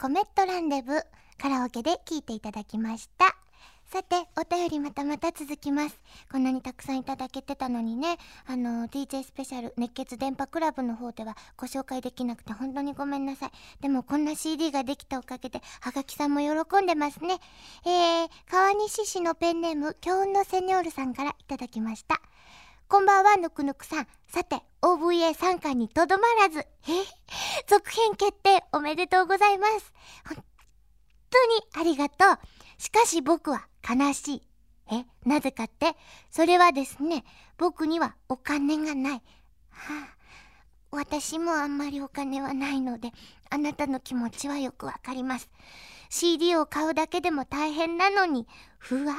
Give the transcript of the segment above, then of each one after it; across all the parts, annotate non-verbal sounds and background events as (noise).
コメットランデブカラオケで聴いていただきました。さてお便りまたまた続きます。こんなにたくさんいただけてたのにね。あの DJ スペシャル熱血電波クラブの方ではご紹介できなくて本当にごめんなさい。でもこんな CD ができたおかげではがきさんも喜んでますね。えー、川西市のペンネーム京運のセニョールさんからいただきました。こんばんは、ぬくぬくさん。さて、OVA 参加にとどまらず、え続編決定おめでとうございます。本当にありがとう。しかし僕は悲しい。え、なぜかって、それはですね、僕にはお金がない。はあ、私もあんまりお金はないので、あなたの気持ちはよくわかります。CD を買うだけでも大変なのに、ふわ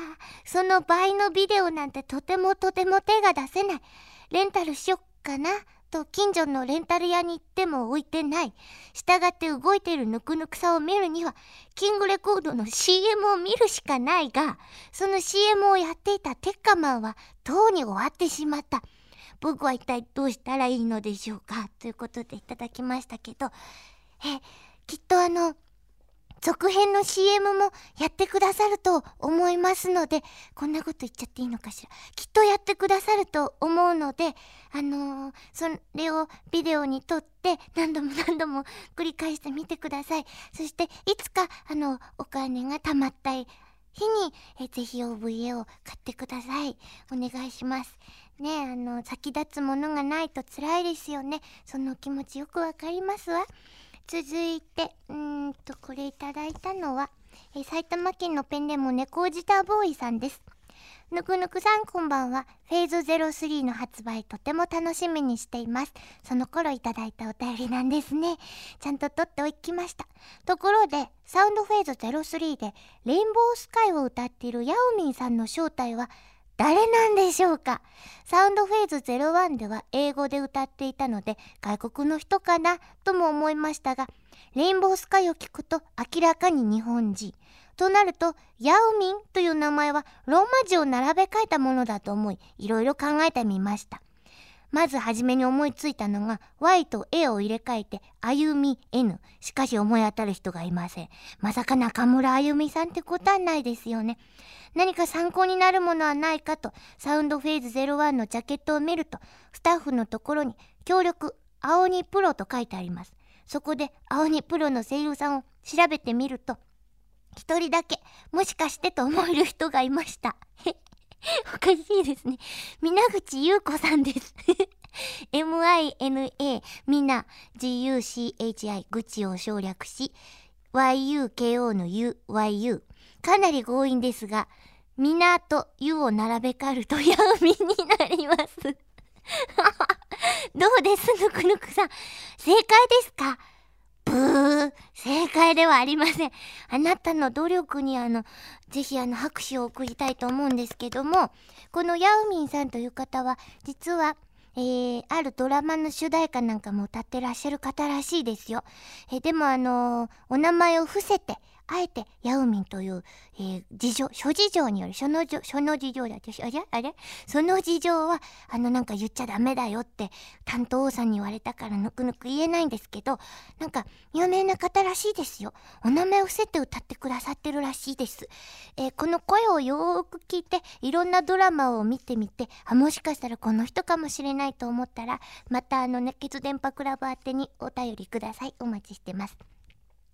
その倍のビデオなんてとてもとても手が出せない。レンタルしよっかなと近所のレンタル屋に行っても置いてない。従って動いてるぬくぬくさを見るには、キングレコードの CM を見るしかないが、その CM をやっていたテッカマンは、とうに終わってしまった。僕は一体どうしたらいいのでしょうかということでいただきましたけど、え、きっとあの、続編の CM もやってくださると思いますので、こんなこと言っちゃっていいのかしら。きっとやってくださると思うので、あのー、それをビデオに撮って何度も (laughs) 何度も繰り返してみてください。そして、いつか、あの、お金が貯まった日に、えぜひ OVA を買ってください。お願いします。ねあの、先立つものがないと辛いですよね。その気持ちよくわかりますわ。続いて、うんと、これいただいたのは、え埼玉県のペンネーム猫ジタボーイさんです。ぬくぬくさんこんばんは。フェーズ03の発売とても楽しみにしています。その頃いただいたお便りなんですね。ちゃんと取っておきました。ところで、サウンドフェーズ03でレインボースカイを歌っているヤオミンさんの正体は誰なんでしょうか？サウンドフェーズ01では英語で歌っていたので外国の人かなとも思いましたがレインボースカイを聞くと明らかに日本人。となるとヤウミンという名前はローマ字を並べ替えたものだと思いいろいろ考えてみました。まず初めに思いついたのが Y と A を入れ替えて歩み N しかし思い当たる人がいません。まさか中村あゆみさんってことはないですよね。何か参考になるものはないかとサウンドフェーズ01のジャケットを見るとスタッフのところに協力青鬼プロと書いてあります。そこで青鬼プロの声優さんを調べてみると一人だけもしかしてと思える人がいました。(laughs) おかしいですね。皆口優子さんです。(laughs) Mina みな guchi 口を省略し yuko の uyu かなり強引ですが、みなとゆを並べ替えるとやうみになります。(laughs) どうです？ぬくぬくさん。正解ですか？ブー。正解ではありません。あなたの努力にあの、ぜひあの拍手を送りたいと思うんですけども、このヤウミンさんという方は、実は、えー、あるドラマの主題歌なんかも歌ってらっしゃる方らしいですよ。えー、でもあのー、お名前を伏せて、あえてヤウミンという、えー、事情、諸事情による、その、その事情だって、あれ？あれ？その事情は、あのなんか言っちゃダメだよって担当王さんに言われたからぬくぬく言えないんですけど、なんか有名な方らしいですよ。お名前を伏せて歌ってくださってるらしいです。えー、この声をよーく聞いて、いろんなドラマを見てみて、あ、もしかしたらこの人かもしれないと思ったら、またあの熱血電波クラブ宛てにお便りください。お待ちしてます。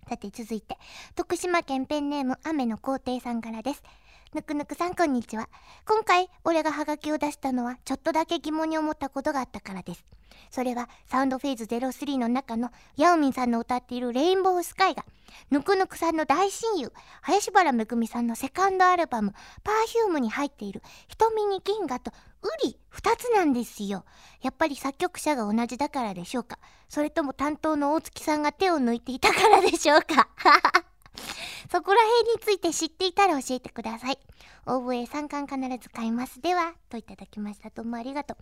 さて続いて、徳島県ペンネーム雨の皇帝さんからです。ぬくぬくさんこんにちは。今回、俺がハガキを出したのは、ちょっとだけ疑問に思ったことがあったからです。それは、サウンドフェーズ03の中の、ヤオミンさんの歌っているレインボースカイが、ぬくぬくさんの大親友、林原めぐみさんのセカンドアルバム、パーヒュームに入っている、瞳に銀河と、ウリ、二つなんですよ。やっぱり作曲者が同じだからでしょうか。それとも担当の大月さんが手を抜いていたからでしょうか。(laughs) そこら辺について知っていたら教えてください。応募へ3巻必ず買います。では、といただきました。どうもありがとう。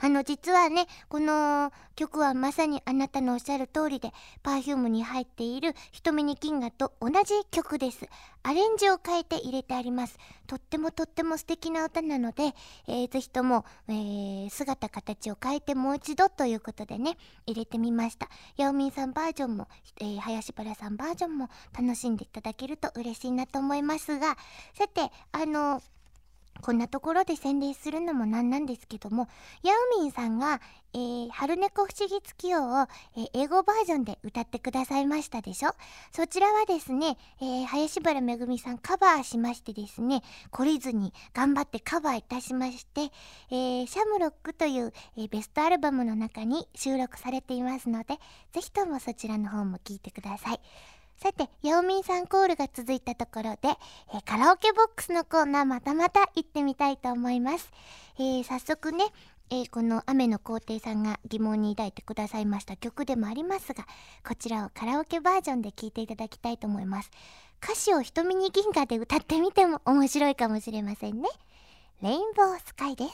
あの実はねこの曲はまさにあなたのおっしゃる通りで Perfume に入っている「瞳に銀河」と同じ曲です。アレンジを変えて入れてあります。とってもとっても素敵な歌なので、えー、ぜひとも、えー、姿形を変えてもう一度ということでね入れてみました。ヤオミンさんバージョンも、えー、林原さんバージョンも楽しんでいただけると嬉しいなと思いますがさてあのこんなところで宣伝するのもなんなんですけども、ヤオミンさんが、えー、春猫不思議月夜を、えー、英語バージョンで歌ってくださいましたでしょ？そちらはですね、えー、林原めぐみさんカバーしましてですね、懲りずに頑張ってカバーいたしまして、えシャムロックという、えベストアルバムの中に収録されていますので、ぜひともそちらの方も聴いてください。さて、ヤオミンさんコールが続いたところで、えー、カラオケボックスのコーナーまたまた行ってみたいと思います。えー、早速ね、えー、この雨の皇帝さんが疑問に抱いてくださいました曲でもありますが、こちらをカラオケバージョンで聴いていただきたいと思います。歌詞を瞳に銀河で歌ってみても面白いかもしれませんね。レインボースカイです。